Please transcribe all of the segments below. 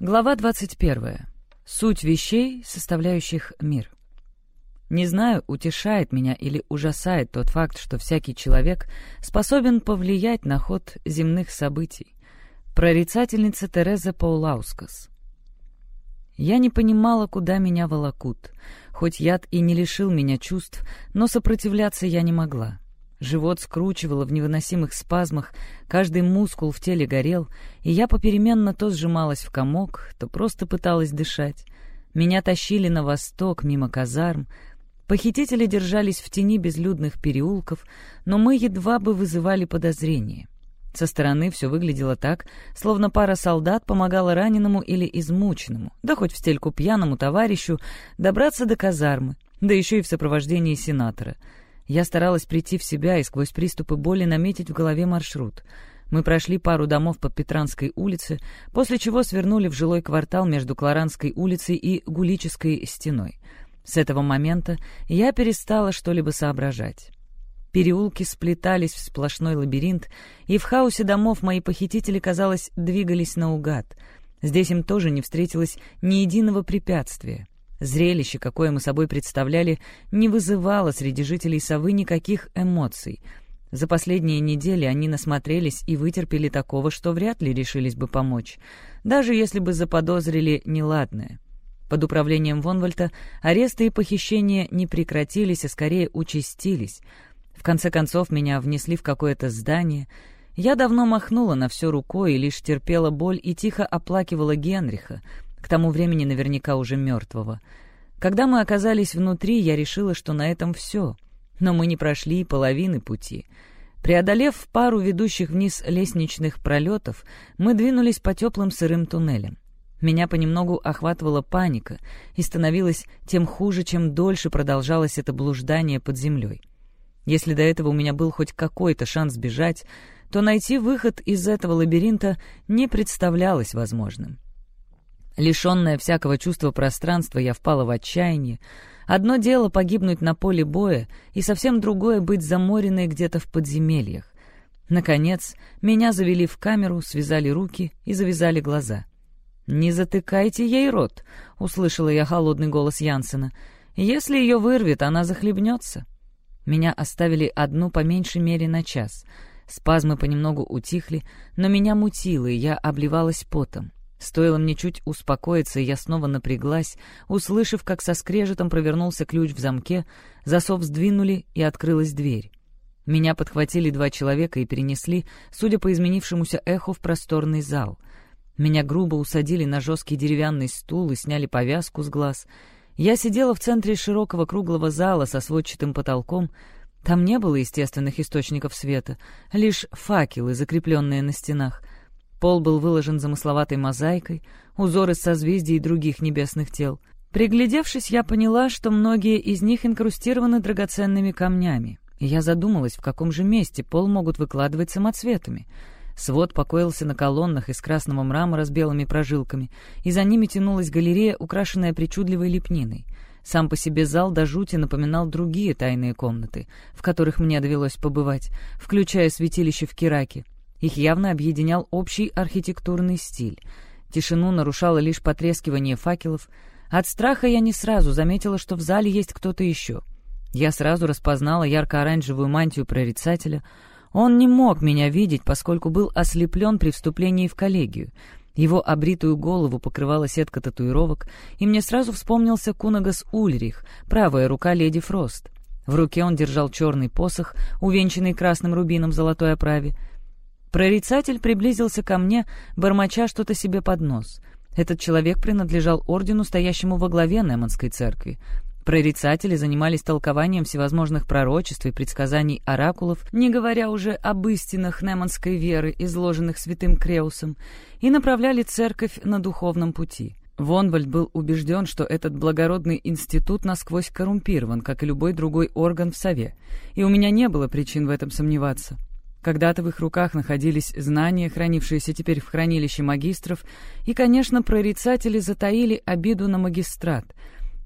Глава 21. Суть вещей, составляющих мир. Не знаю, утешает меня или ужасает тот факт, что всякий человек способен повлиять на ход земных событий. Прорицательница Тереза Паулаускас. Я не понимала, куда меня волокут. Хоть яд и не лишил меня чувств, но сопротивляться я не могла. Живот скручивало в невыносимых спазмах, каждый мускул в теле горел, и я попеременно то сжималась в комок, то просто пыталась дышать. Меня тащили на восток, мимо казарм. Похитители держались в тени безлюдных переулков, но мы едва бы вызывали подозрение. Со стороны все выглядело так, словно пара солдат помогала раненому или измученному, да хоть в стельку пьяному товарищу, добраться до казармы, да еще и в сопровождении сенатора — я старалась прийти в себя и сквозь приступы боли наметить в голове маршрут. Мы прошли пару домов по Петранской улице, после чего свернули в жилой квартал между Кларанской улицей и Гулической стеной. С этого момента я перестала что-либо соображать. Переулки сплетались в сплошной лабиринт, и в хаосе домов мои похитители, казалось, двигались наугад. Здесь им тоже не встретилось ни единого препятствия. Зрелище, какое мы собой представляли, не вызывало среди жителей совы никаких эмоций. За последние недели они насмотрелись и вытерпели такого, что вряд ли решились бы помочь, даже если бы заподозрили неладное. Под управлением Вонвальта аресты и похищения не прекратились, а скорее участились. В конце концов, меня внесли в какое-то здание. Я давно махнула на все рукой и лишь терпела боль и тихо оплакивала Генриха — к тому времени наверняка уже мертвого. Когда мы оказались внутри, я решила, что на этом все. Но мы не прошли и половины пути. Преодолев пару ведущих вниз лестничных пролетов, мы двинулись по теплым сырым туннелям. Меня понемногу охватывала паника, и становилось тем хуже, чем дольше продолжалось это блуждание под землей. Если до этого у меня был хоть какой-то шанс бежать, то найти выход из этого лабиринта не представлялось возможным. Лишенная всякого чувства пространства, я впала в отчаяние. Одно дело погибнуть на поле боя, и совсем другое — быть заморенной где-то в подземельях. Наконец, меня завели в камеру, связали руки и завязали глаза. «Не затыкайте ей рот», — услышала я холодный голос Янсена. «Если ее вырвет, она захлебнется». Меня оставили одну по меньшей мере на час. Спазмы понемногу утихли, но меня мутило, и я обливалась потом. Стоило мне чуть успокоиться, я снова напряглась, услышав, как со скрежетом провернулся ключ в замке, засов сдвинули, и открылась дверь. Меня подхватили два человека и перенесли, судя по изменившемуся эху, в просторный зал. Меня грубо усадили на жесткий деревянный стул и сняли повязку с глаз. Я сидела в центре широкого круглого зала со сводчатым потолком. Там не было естественных источников света, лишь факелы, закрепленные на стенах — Пол был выложен замысловатой мозаикой, узоры созвездий и других небесных тел. Приглядевшись, я поняла, что многие из них инкрустированы драгоценными камнями. И я задумалась, в каком же месте пол могут выкладывать самоцветами. Свод покоился на колоннах из красного мрамора с белыми прожилками, и за ними тянулась галерея, украшенная причудливой лепниной. Сам по себе зал до жути напоминал другие тайные комнаты, в которых мне довелось побывать, включая святилище в Кираке — их явно объединял общий архитектурный стиль. Тишину нарушало лишь потрескивание факелов. От страха я не сразу заметила, что в зале есть кто-то еще. Я сразу распознала ярко-оранжевую мантию прорицателя. Он не мог меня видеть, поскольку был ослеплен при вступлении в коллегию. Его обритую голову покрывала сетка татуировок, и мне сразу вспомнился Кунагас Ульрих, правая рука леди Фрост. В руке он держал черный посох, увенчанный красным рубином в золотой оправе. Прорицатель приблизился ко мне, бормоча что-то себе под нос. Этот человек принадлежал ордену, стоящему во главе Неманской церкви. Прорицатели занимались толкованием всевозможных пророчеств и предсказаний оракулов, не говоря уже об истинах неманской веры, изложенных святым Креусом, и направляли церковь на духовном пути. Вонвальд был убежден, что этот благородный институт насквозь коррумпирован, как и любой другой орган в Сове, и у меня не было причин в этом сомневаться. Когда-то в их руках находились знания, хранившиеся теперь в хранилище магистров, и, конечно, прорицатели затаили обиду на магистрат.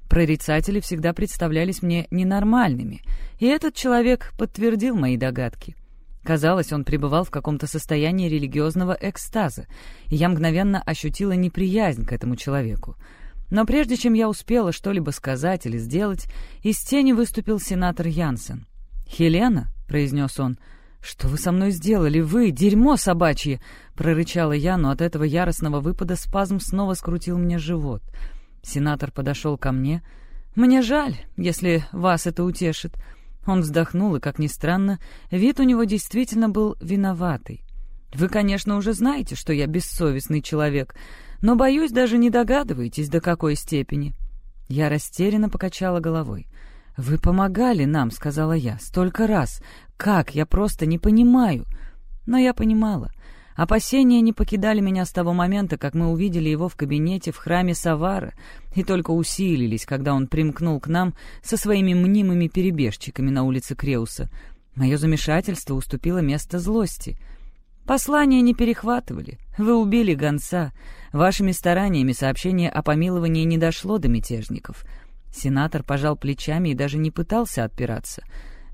Прорицатели всегда представлялись мне ненормальными, и этот человек подтвердил мои догадки. Казалось, он пребывал в каком-то состоянии религиозного экстаза, и я мгновенно ощутила неприязнь к этому человеку. Но прежде чем я успела что-либо сказать или сделать, из тени выступил сенатор Янсен. «Хелена», — произнес он, — «что вы со мной сделали? Вы, дерьмо собачье!» — прорычала я, но от этого яростного выпада спазм снова скрутил мне живот. Сенатор подошел ко мне. «Мне жаль, если вас это утешит». Он вздохнул, и, как ни странно, вид у него действительно был виноватый. «Вы, конечно, уже знаете, что я бессовестный человек, но, боюсь, даже не догадываетесь, до какой степени». Я растерянно покачала головой. «Вы помогали нам», — сказала я, — «столько раз. Как? Я просто не понимаю». Но я понимала. Опасения не покидали меня с того момента, как мы увидели его в кабинете в храме Савара, и только усилились, когда он примкнул к нам со своими мнимыми перебежчиками на улице Креуса. Мое замешательство уступило место злости. Послания не перехватывали. Вы убили гонца. Вашими стараниями сообщение о помиловании не дошло до мятежников. Сенатор пожал плечами и даже не пытался отпираться.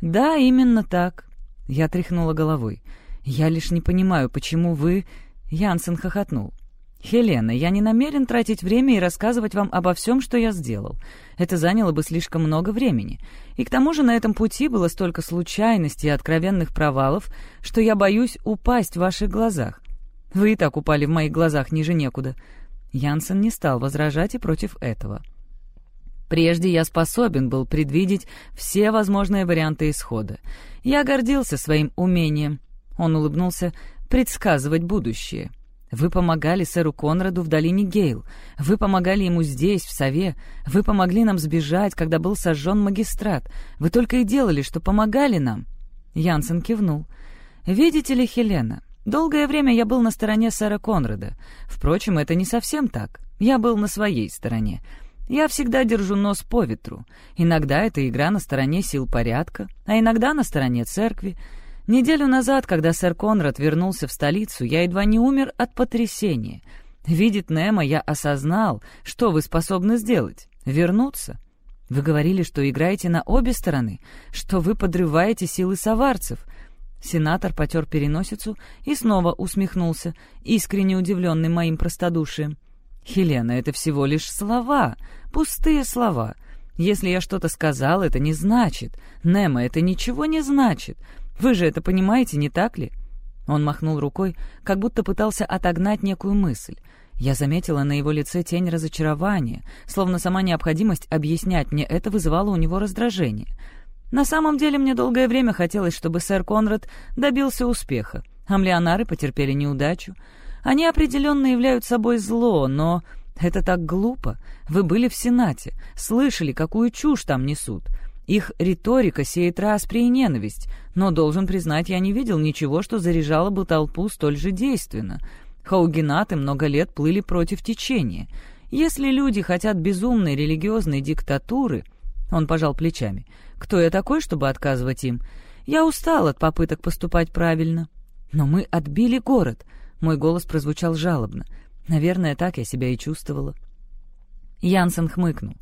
«Да, именно так». Я тряхнула головой. «Я лишь не понимаю, почему вы...» Янсен хохотнул. «Хелена, я не намерен тратить время и рассказывать вам обо всем, что я сделал. Это заняло бы слишком много времени. И к тому же на этом пути было столько случайностей и откровенных провалов, что я боюсь упасть в ваших глазах. Вы и так упали в моих глазах ниже некуда». Янсен не стал возражать и против этого. Прежде я способен был предвидеть все возможные варианты исхода. Я гордился своим умением. Он улыбнулся предсказывать будущее. Вы помогали сэру Конраду в долине Гейл. Вы помогали ему здесь, в Сове. Вы помогли нам сбежать, когда был сожжен магистрат. Вы только и делали, что помогали нам». Янсен кивнул. «Видите ли, Хелена, долгое время я был на стороне сэра Конрада. Впрочем, это не совсем так. Я был на своей стороне. Я всегда держу нос по ветру. Иногда это игра на стороне сил порядка, а иногда на стороне церкви. Неделю назад, когда сэр Конрад вернулся в столицу, я едва не умер от потрясения. Видит Немо, я осознал, что вы способны сделать. Вернуться. Вы говорили, что играете на обе стороны, что вы подрываете силы саварцев. Сенатор потер переносицу и снова усмехнулся, искренне удивленный моим простодушием. «Хелена, это всего лишь слова, пустые слова. Если я что-то сказал, это не значит. Немо, это ничего не значит. Вы же это понимаете, не так ли?» Он махнул рукой, как будто пытался отогнать некую мысль. Я заметила на его лице тень разочарования, словно сама необходимость объяснять мне это вызывала у него раздражение. На самом деле мне долгое время хотелось, чтобы сэр Конрад добился успеха. Амлионары потерпели неудачу. Они определенно являются собой зло, но это так глупо. Вы были в Сенате, слышали, какую чушь там несут. Их риторика сеет распри и ненависть, но, должен признать, я не видел ничего, что заряжало бы толпу столь же действенно. Хаугенаты много лет плыли против течения. Если люди хотят безумной религиозной диктатуры... Он пожал плечами. «Кто я такой, чтобы отказывать им? Я устал от попыток поступать правильно. Но мы отбили город. Мой голос прозвучал жалобно. Наверное, так я себя и чувствовала. Янсен хмыкнул.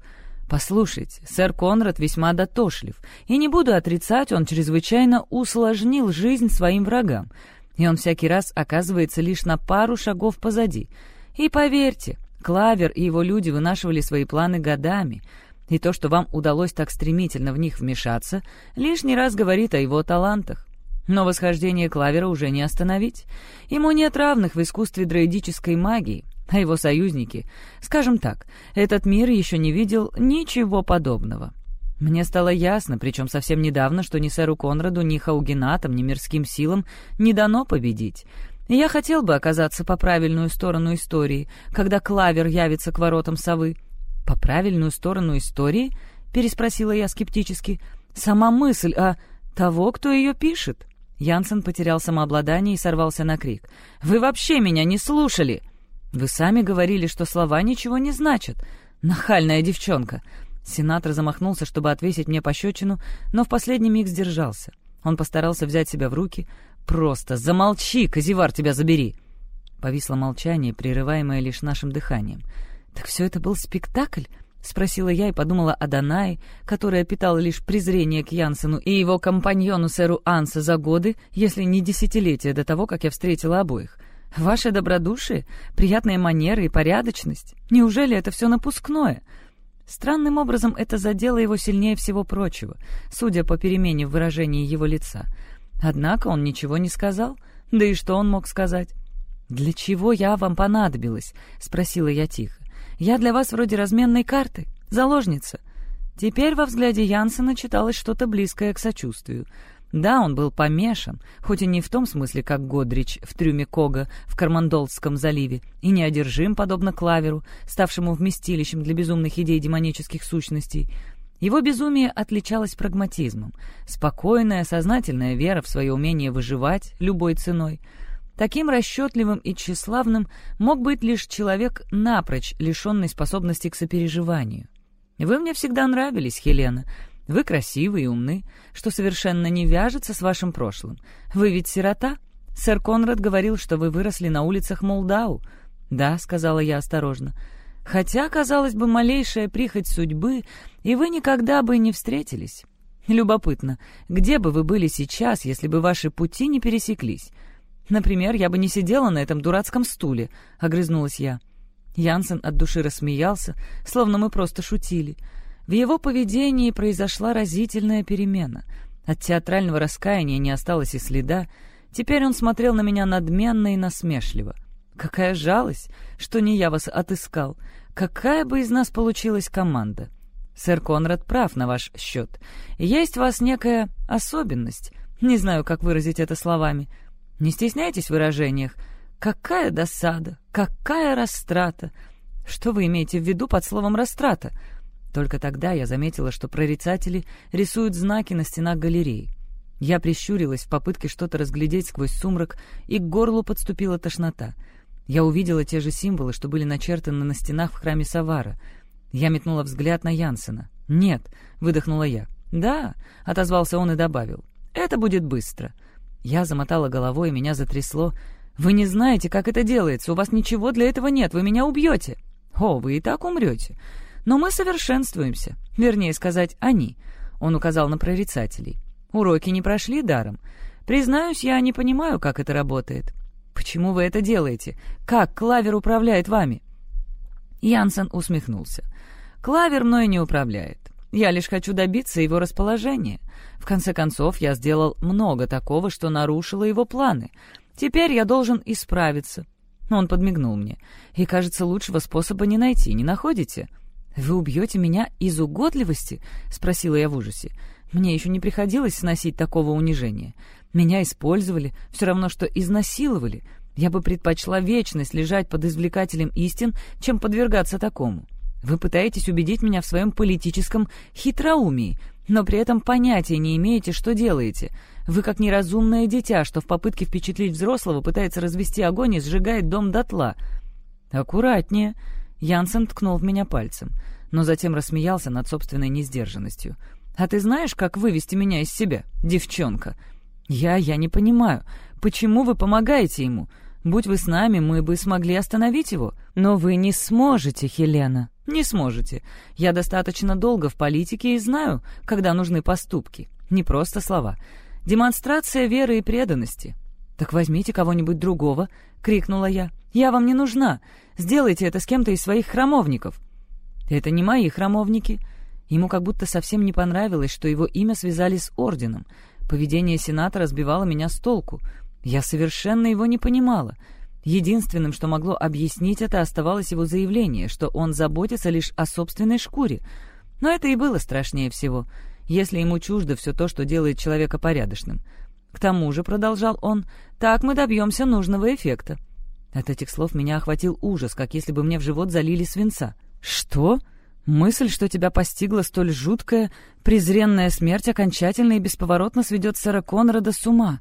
«Послушайте, сэр Конрад весьма дотошлив, и не буду отрицать, он чрезвычайно усложнил жизнь своим врагам, и он всякий раз оказывается лишь на пару шагов позади. И поверьте, Клавер и его люди вынашивали свои планы годами, и то, что вам удалось так стремительно в них вмешаться, лишний раз говорит о его талантах. Но восхождение Клавера уже не остановить. Ему нет равных в искусстве дроидической магии, а его союзники, скажем так, этот мир еще не видел ничего подобного. Мне стало ясно, причем совсем недавно, что ни сэру Конраду, ни Хаугенатам, ни мирским силам не дано победить. Я хотел бы оказаться по правильную сторону истории, когда Клавер явится к воротам совы. «По правильную сторону истории?» — переспросила я скептически. «Сама мысль о того, кто ее пишет». Янсен потерял самообладание и сорвался на крик. «Вы вообще меня не слушали!» «Вы сами говорили, что слова ничего не значат. Нахальная девчонка!» Сенатор замахнулся, чтобы отвесить мне пощечину, но в последний миг сдержался. Он постарался взять себя в руки. «Просто замолчи, Казивар, тебя забери!» Повисло молчание, прерываемое лишь нашим дыханием. «Так все это был спектакль?» — спросила я и подумала о Данае, которая питала лишь презрение к Янсену и его компаньону сэру Анса за годы, если не десятилетия до того, как я встретила обоих. Ваше добродушие, приятные манеры и порядочность. Неужели это все напускное? Странным образом это задело его сильнее всего прочего, судя по перемене в выражении его лица. Однако он ничего не сказал, да и что он мог сказать? «Для чего я вам понадобилась?» — спросила я тихо. «Я для вас вроде разменной карты, заложница». Теперь во взгляде Янсена читалось что-то близкое к сочувствию. Да, он был помешан, хоть и не в том смысле, как Годрич в трюме Кога в Кармандолском заливе, и не одержим, подобно Клаверу, ставшему вместилищем для безумных идей демонических сущностей. Его безумие отличалось прагматизмом, спокойная, сознательная вера в свое умение выживать любой ценой. Таким расчетливым и тщеславным мог быть лишь человек, напрочь лишенный способности к сопереживанию. «Вы мне всегда нравились, Хелена», вы красивы и умны, что совершенно не вяжется с вашим прошлым. Вы ведь сирота? Сэр Конрад говорил, что вы выросли на улицах Молдау. Да, сказала я осторожно. Хотя, казалось бы, малейшая прихоть судьбы, и вы никогда бы не встретились. Любопытно, где бы вы были сейчас, если бы ваши пути не пересеклись? Например, я бы не сидела на этом дурацком стуле, — огрызнулась я. Янсен от души рассмеялся, словно мы просто шутили — в его поведении произошла разительная перемена. От театрального раскаяния не осталось и следа. Теперь он смотрел на меня надменно и насмешливо. «Какая жалость, что не я вас отыскал! Какая бы из нас получилась команда!» «Сэр Конрад прав на ваш счет. Есть в вас некая особенность. Не знаю, как выразить это словами. Не стесняйтесь в выражениях. Какая досада! Какая растрата! Что вы имеете в виду под словом «растрата»?» Только тогда я заметила, что прорицатели рисуют знаки на стенах галереи. Я прищурилась в попытке что-то разглядеть сквозь сумрак, и к горлу подступила тошнота. Я увидела те же символы, что были начертаны на стенах в храме Савара. Я метнула взгляд на Янсена. «Нет», — выдохнула я. «Да», — отозвался он и добавил. «Это будет быстро». Я замотала головой, и меня затрясло. «Вы не знаете, как это делается. У вас ничего для этого нет. Вы меня убьете». «О, вы и так умрете. Но мы совершенствуемся. Вернее сказать, они. Он указал на прорицателей. Уроки не прошли даром. Признаюсь, я не понимаю, как это работает. Почему вы это делаете? Как Клавер управляет вами? Янсен усмехнулся. Клавер мной не управляет. Я лишь хочу добиться его расположения. В конце концов, я сделал много такого, что нарушило его планы. Теперь я должен исправиться. Он подмигнул мне. И, кажется, лучшего способа не найти, не находите?» «Вы убьете меня из угодливости?» — спросила я в ужасе. «Мне еще не приходилось сносить такого унижения. Меня использовали, все равно, что изнасиловали. Я бы предпочла вечность лежать под извлекателем истин, чем подвергаться такому. Вы пытаетесь убедить меня в своем политическом хитроумии, но при этом понятия не имеете, что делаете. Вы как неразумное дитя, что в попытке впечатлить взрослого пытается развести огонь и сжигает дом дотла. Аккуратнее!» Янсен ткнул в меня пальцем, но затем рассмеялся над собственной несдержанностью. «А ты знаешь, как вывести меня из себя, девчонка?» «Я... я не понимаю. Почему вы помогаете ему? Будь вы с нами, мы бы смогли остановить его. Но вы не сможете, Хелена. Не сможете. Я достаточно долго в политике и знаю, когда нужны поступки. Не просто слова. Демонстрация веры и преданности. «Так возьмите кого-нибудь другого», — крикнула я. «Я вам не нужна. Сделайте это с кем-то из своих храмовников». «Это не мои храмовники». Ему как будто совсем не понравилось, что его имя связали с орденом. Поведение сенатора сбивало меня с толку. Я совершенно его не понимала. Единственным, что могло объяснить это, оставалось его заявление, что он заботится лишь о собственной шкуре. Но это и было страшнее всего, если ему чуждо все то, что делает человека порядочным. К тому же, — продолжал он, — так мы добьемся нужного эффекта. От этих слов меня охватил ужас, как если бы мне в живот залили свинца. «Что? Мысль, что тебя постигла столь жуткая, презренная смерть окончательно и бесповоротно сведет сэра Конрада с ума».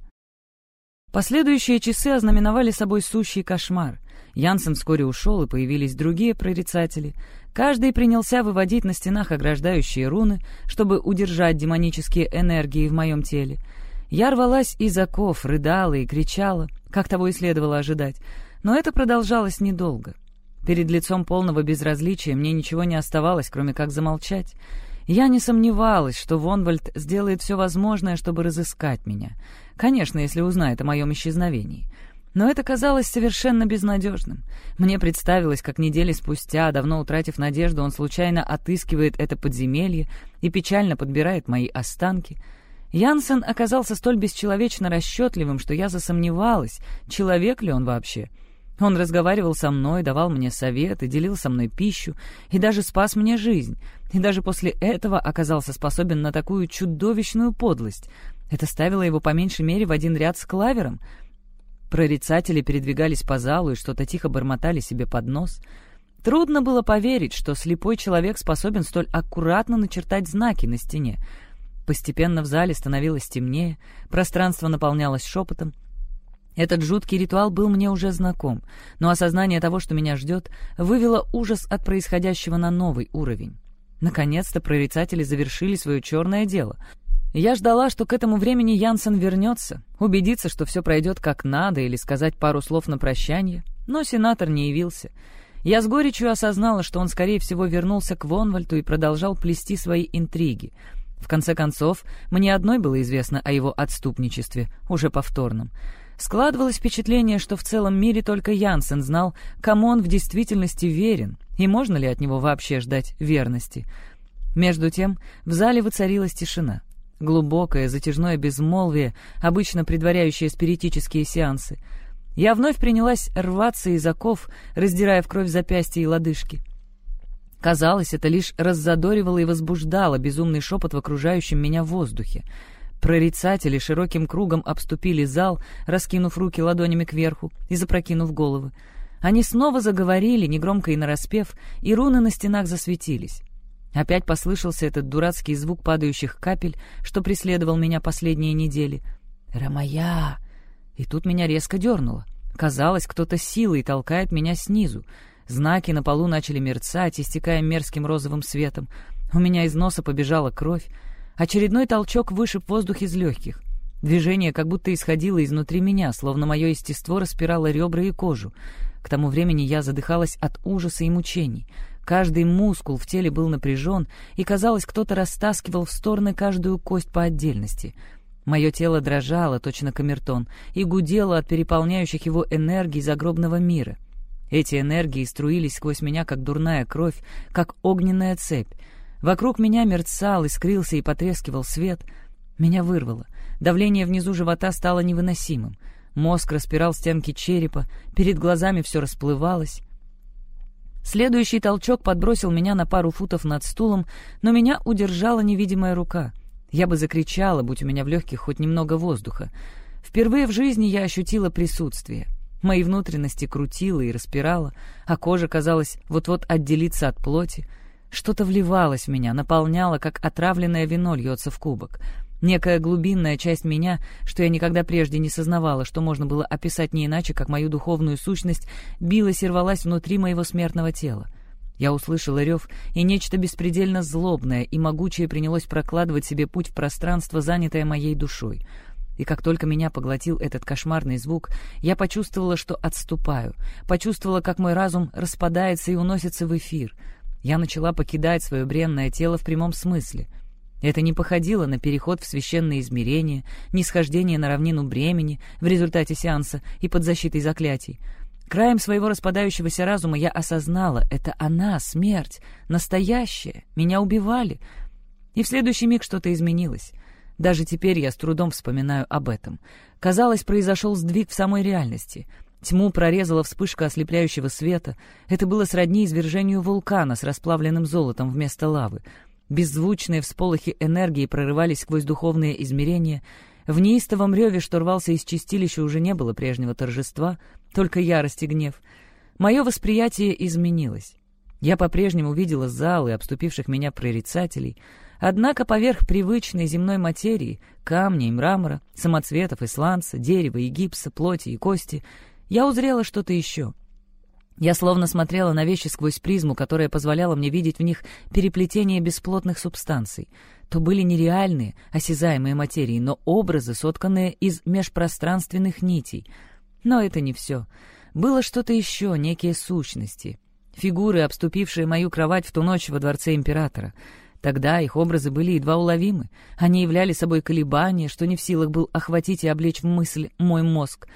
Последующие часы ознаменовали собой сущий кошмар. Янсен вскоре ушел, и появились другие прорицатели. Каждый принялся выводить на стенах ограждающие руны, чтобы удержать демонические энергии в моем теле — я рвалась из оков, рыдала и кричала, как того и следовало ожидать, но это продолжалось недолго. Перед лицом полного безразличия мне ничего не оставалось, кроме как замолчать. Я не сомневалась, что Вонвальд сделает все возможное, чтобы разыскать меня. Конечно, если узнает о моем исчезновении. Но это казалось совершенно безнадежным. Мне представилось, как недели спустя, давно утратив надежду, он случайно отыскивает это подземелье и печально подбирает мои останки. Янсен оказался столь бесчеловечно расчетливым, что я засомневалась, человек ли он вообще. Он разговаривал со мной, давал мне советы, делил со мной пищу и даже спас мне жизнь. И даже после этого оказался способен на такую чудовищную подлость. Это ставило его по меньшей мере в один ряд с клавером — Прорицатели передвигались по залу и что-то тихо бормотали себе под нос. Трудно было поверить, что слепой человек способен столь аккуратно начертать знаки на стене. Постепенно в зале становилось темнее, пространство наполнялось шепотом. Этот жуткий ритуал был мне уже знаком, но осознание того, что меня ждет, вывело ужас от происходящего на новый уровень. Наконец-то прорицатели завершили свое черное дело — я ждала, что к этому времени Янсен вернется, убедиться, что все пройдет как надо, или сказать пару слов на прощание, но сенатор не явился. Я с горечью осознала, что он, скорее всего, вернулся к Вонвальту и продолжал плести свои интриги. В конце концов, мне одной было известно о его отступничестве, уже повторном. Складывалось впечатление, что в целом мире только Янсен знал, кому он в действительности верен, и можно ли от него вообще ждать верности. Между тем в зале воцарилась тишина. Глубокое, затяжное безмолвие, обычно предваряющее спиритические сеансы. Я вновь принялась рваться из оков, раздирая в кровь запястья и лодыжки. Казалось, это лишь раззадоривало и возбуждало безумный шепот в окружающем меня воздухе. Прорицатели широким кругом обступили зал, раскинув руки ладонями кверху и запрокинув головы. Они снова заговорили, негромко и нараспев, и руны на стенах засветились. Опять послышался этот дурацкий звук падающих капель, что преследовал меня последние недели. «Рамая!» И тут меня резко дернуло. Казалось, кто-то силой толкает меня снизу. Знаки на полу начали мерцать, истекая мерзким розовым светом. У меня из носа побежала кровь. Очередной толчок вышиб воздух из легких. Движение как будто исходило изнутри меня, словно мое естество распирало ребра и кожу. К тому времени я задыхалась от ужаса и мучений. Каждый мускул в теле был напряжен, и, казалось, кто-то растаскивал в стороны каждую кость по отдельности. Мое тело дрожало, точно камертон, и гудело от переполняющих его энергий загробного мира. Эти энергии струились сквозь меня, как дурная кровь, как огненная цепь. Вокруг меня мерцал, искрился и потрескивал свет. Меня вырвало. Давление внизу живота стало невыносимым. Мозг распирал стенки черепа, перед глазами все расплывалось. Следующий толчок подбросил меня на пару футов над стулом, но меня удержала невидимая рука. Я бы закричала, будь у меня в легких хоть немного воздуха. Впервые в жизни я ощутила присутствие. Мои внутренности крутило и распирало, а кожа, казалось, вот-вот отделиться от плоти. Что-то вливалось в меня, наполняло, как отравленное вино льется в кубок — Некая глубинная часть меня, что я никогда прежде не сознавала, что можно было описать не иначе, как мою духовную сущность, билась и рвалась внутри моего смертного тела. Я услышала рев, и нечто беспредельно злобное и могучее принялось прокладывать себе путь в пространство, занятое моей душой. И как только меня поглотил этот кошмарный звук, я почувствовала, что отступаю, почувствовала, как мой разум распадается и уносится в эфир. Я начала покидать свое бренное тело в прямом смысле — это не походило на переход в священные измерения, нисхождение на равнину бремени в результате сеанса и под защитой заклятий. Краем своего распадающегося разума я осознала — это она, смерть, настоящая, меня убивали. И в следующий миг что-то изменилось. Даже теперь я с трудом вспоминаю об этом. Казалось, произошел сдвиг в самой реальности. Тьму прорезала вспышка ослепляющего света. Это было сродни извержению вулкана с расплавленным золотом вместо лавы — Беззвучные всполохи энергии прорывались сквозь духовные измерения. В неистовом реве, что рвался из чистилища, уже не было прежнего торжества, только ярость и гнев. Мое восприятие изменилось. Я по-прежнему видела залы, обступивших меня прорицателей, однако поверх привычной земной материи, камня и мрамора, самоцветов и сланца, дерева и гипса, плоти и кости, я узрела что-то еще — я словно смотрела на вещи сквозь призму, которая позволяла мне видеть в них переплетение бесплотных субстанций. То были нереальные, осязаемые материи, но образы, сотканные из межпространственных нитей. Но это не все. Было что-то еще, некие сущности. фигуры, обступившие мою кровать в ту ночь во дворце императора. Тогда их образы были едва уловимы. Они являли собой колебания, что не в силах был охватить и облечь в мысль мой мозг.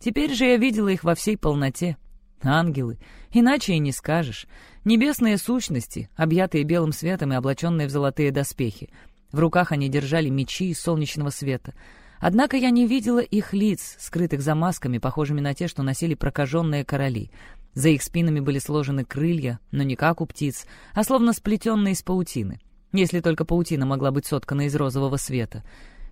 Теперь же я видела их во всей полноте. Ангелы. Иначе и не скажешь. Небесные сущности, объятые белым светом и облаченные в золотые доспехи. В руках они держали мечи из солнечного света. Однако я не видела их лиц, скрытых за масками, похожими на те, что носили прокаженные короли. За их спинами были сложены крылья, но не как у птиц, а словно сплетенные из паутины. Если только паутина могла быть соткана из розового света.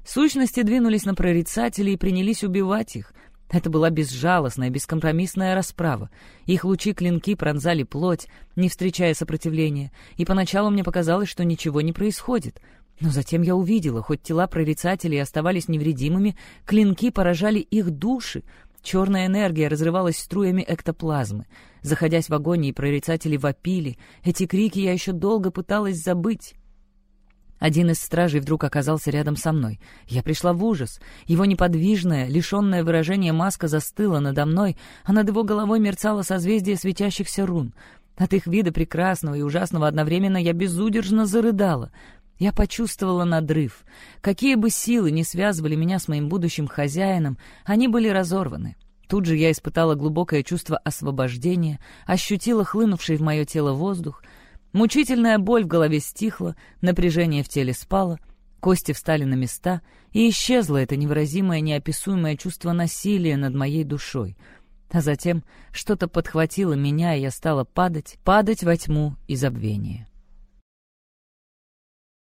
Сущности двинулись на прорицателей и принялись убивать их. Это была безжалостная, бескомпромиссная расправа. Их лучи-клинки пронзали плоть, не встречая сопротивления, и поначалу мне показалось, что ничего не происходит — но затем я увидела, хоть тела прорицателей оставались невредимыми, клинки поражали их души. Черная энергия разрывалась струями эктоплазмы. Заходясь в агонии, прорицатели вопили. Эти крики я еще долго пыталась забыть. Один из стражей вдруг оказался рядом со мной. Я пришла в ужас. Его неподвижная, лишенное выражения маска застыла надо мной, а над его головой мерцало созвездие светящихся рун. От их вида прекрасного и ужасного одновременно я безудержно зарыдала. Я почувствовала надрыв. Какие бы силы не связывали меня с моим будущим хозяином, они были разорваны. Тут же я испытала глубокое чувство освобождения, ощутила хлынувший в мое тело воздух. Мучительная боль в голове стихла, напряжение в теле спало, кости встали на места, и исчезло это невыразимое, неописуемое чувство насилия над моей душой. А затем что-то подхватило меня, и я стала падать, падать во тьму и забвение.